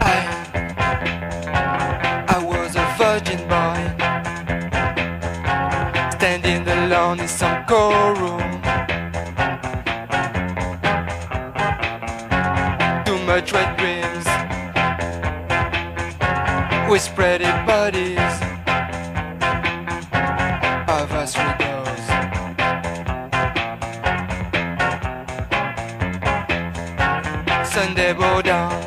I, I was a virgin boy, standing alone in some cold room. Too much dreams, bodies of us. Sunday bow down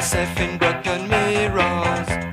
myself in broken mirrors.